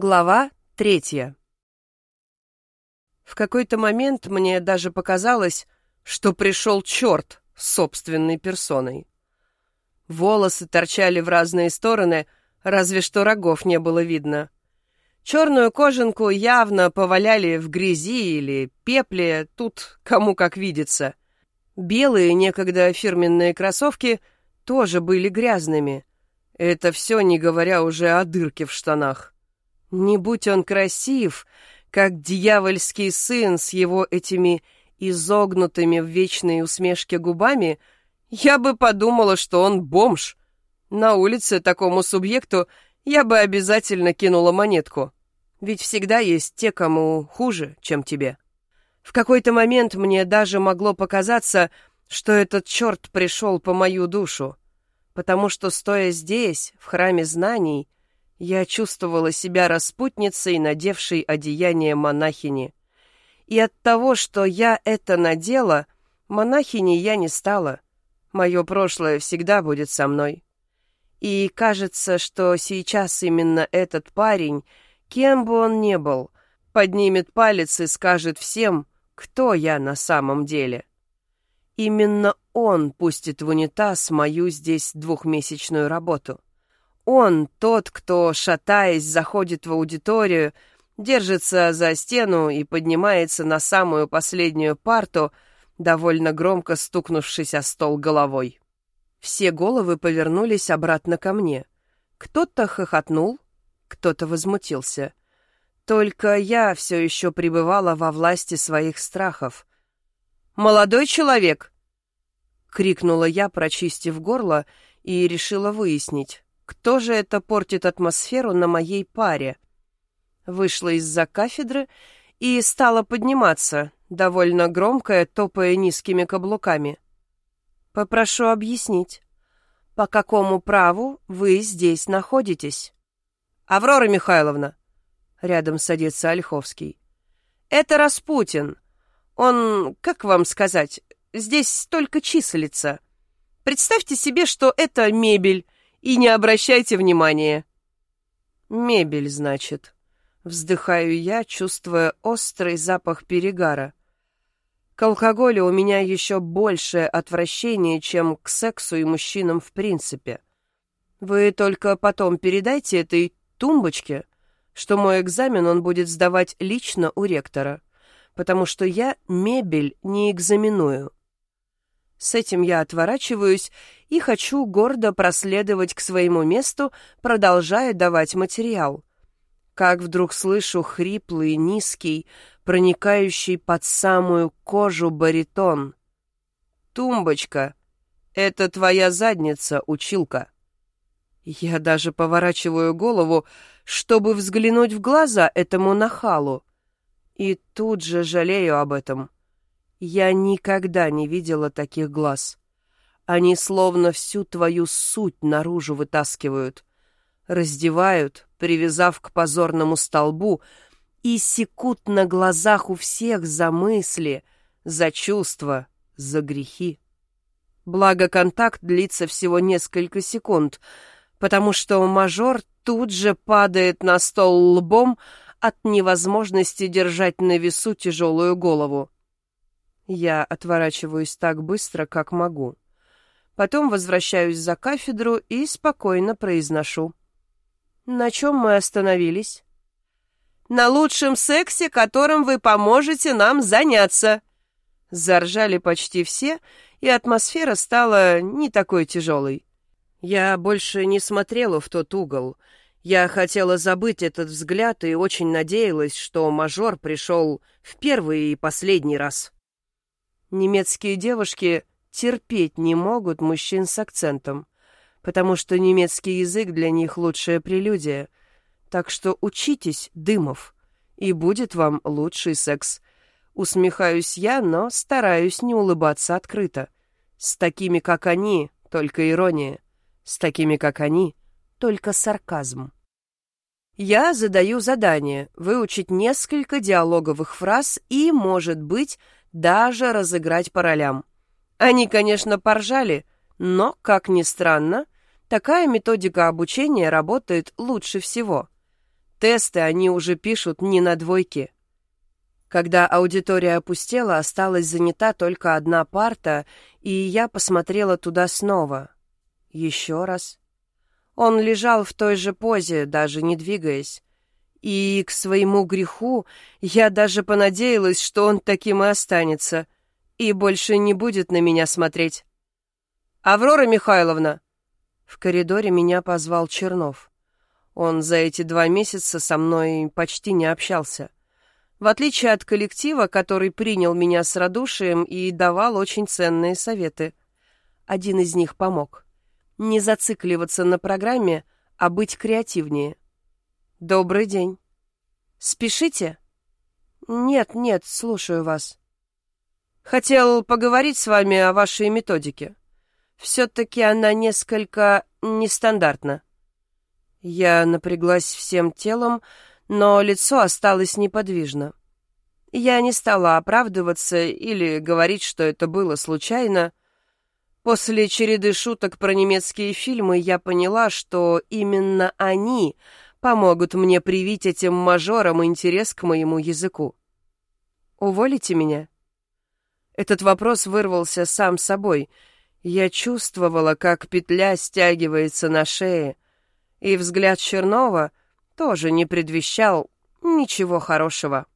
Глава третья. В какой-то момент мне даже показалось, что пришел черт собственной персоной. Волосы торчали в разные стороны, разве что рогов не было видно. Черную кожанку явно поваляли в грязи или пепле, тут кому как видится. Белые некогда фирменные кроссовки тоже были грязными. Это все не говоря уже о дырке в штанах. Не будь он красив, как дьявольский сын с его этими изогнутыми в вечной усмешке губами, я бы подумала, что он бомж. На улице такому субъекту я бы обязательно кинула монетку. Ведь всегда есть те, кому хуже, чем тебе. В какой-то момент мне даже могло показаться, что этот черт пришел по мою душу, потому что, стоя здесь, в храме знаний, я чувствовала себя распутницей, надевшей одеяние монахини. И от того, что я это надела, монахиней я не стала. Мое прошлое всегда будет со мной. И кажется, что сейчас именно этот парень, кем бы он ни был, поднимет палец и скажет всем, кто я на самом деле. Именно он пустит в унитаз мою здесь двухмесячную работу. Он тот, кто, шатаясь, заходит в аудиторию, держится за стену и поднимается на самую последнюю парту, довольно громко стукнувшись о стол головой. Все головы повернулись обратно ко мне. Кто-то хохотнул, кто-то возмутился. Только я все еще пребывала во власти своих страхов. «Молодой человек!» — крикнула я, прочистив горло, и решила выяснить, кто же это портит атмосферу на моей паре? Вышла из-за кафедры и стала подниматься, довольно громкая, топая низкими каблуками. Попрошу объяснить, по какому праву вы здесь находитесь? Аврора Михайловна, рядом садится Ольховский. Это Распутин. Он, как вам сказать, здесь только числится. Представьте себе, что это мебель, и не обращайте внимания. Мебель, значит. Вздыхаю я, чувствуя острый запах перегара. К алкоголю у меня еще большее отвращение, чем к сексу и мужчинам в принципе. Вы только потом передайте этой тумбочке, что мой экзамен он будет сдавать лично у ректора, потому что я мебель не экзаменую. С этим я отворачиваюсь и хочу гордо проследовать к своему месту, продолжая давать материал. Как вдруг слышу хриплый, низкий, проникающий под самую кожу баритон. «Тумбочка, это твоя задница, училка». Я даже поворачиваю голову, чтобы взглянуть в глаза этому нахалу. И тут же жалею об этом. Я никогда не видела таких глаз. Они словно всю твою суть наружу вытаскивают. Раздевают, привязав к позорному столбу, и секут на глазах у всех за мысли, за чувства, за грехи. Благо контакт длится всего несколько секунд, потому что мажор тут же падает на стол лбом от невозможности держать на весу тяжелую голову. Я отворачиваюсь так быстро, как могу. Потом возвращаюсь за кафедру и спокойно произношу. На чем мы остановились? На лучшем сексе, которым вы поможете нам заняться. Заржали почти все, и атмосфера стала не такой тяжелой. Я больше не смотрела в тот угол. Я хотела забыть этот взгляд и очень надеялась, что мажор пришел в первый и последний раз. Немецкие девушки терпеть не могут мужчин с акцентом, потому что немецкий язык для них лучшая прелюдия. Так что учитесь, Дымов, и будет вам лучший секс. Усмехаюсь я, но стараюсь не улыбаться открыто. С такими, как они, только ирония. С такими, как они, только сарказм. Я задаю задание выучить несколько диалоговых фраз и, может быть, даже разыграть по ролям. Они, конечно, поржали, но, как ни странно, такая методика обучения работает лучше всего. Тесты они уже пишут не на двойки. Когда аудитория опустела, осталась занята только одна парта, и я посмотрела туда снова. Еще раз. Он лежал в той же позе, даже не двигаясь. И к своему греху я даже понадеялась, что он таким и останется, и больше не будет на меня смотреть. «Аврора Михайловна!» В коридоре меня позвал Чернов. Он за эти два месяца со мной почти не общался. В отличие от коллектива, который принял меня с радушием и давал очень ценные советы. Один из них помог. Не зацикливаться на программе, а быть креативнее. «Добрый день». «Спешите?» «Нет, нет, слушаю вас». «Хотел поговорить с вами о вашей методике. Все-таки она несколько нестандартна». Я напряглась всем телом, но лицо осталось неподвижно. Я не стала оправдываться или говорить, что это было случайно. После череды шуток про немецкие фильмы я поняла, что именно они помогут мне привить этим мажорам интерес к моему языку. «Уволите меня?» Этот вопрос вырвался сам собой. Я чувствовала, как петля стягивается на шее, и взгляд Чернова — тоже не предвещал ничего хорошего.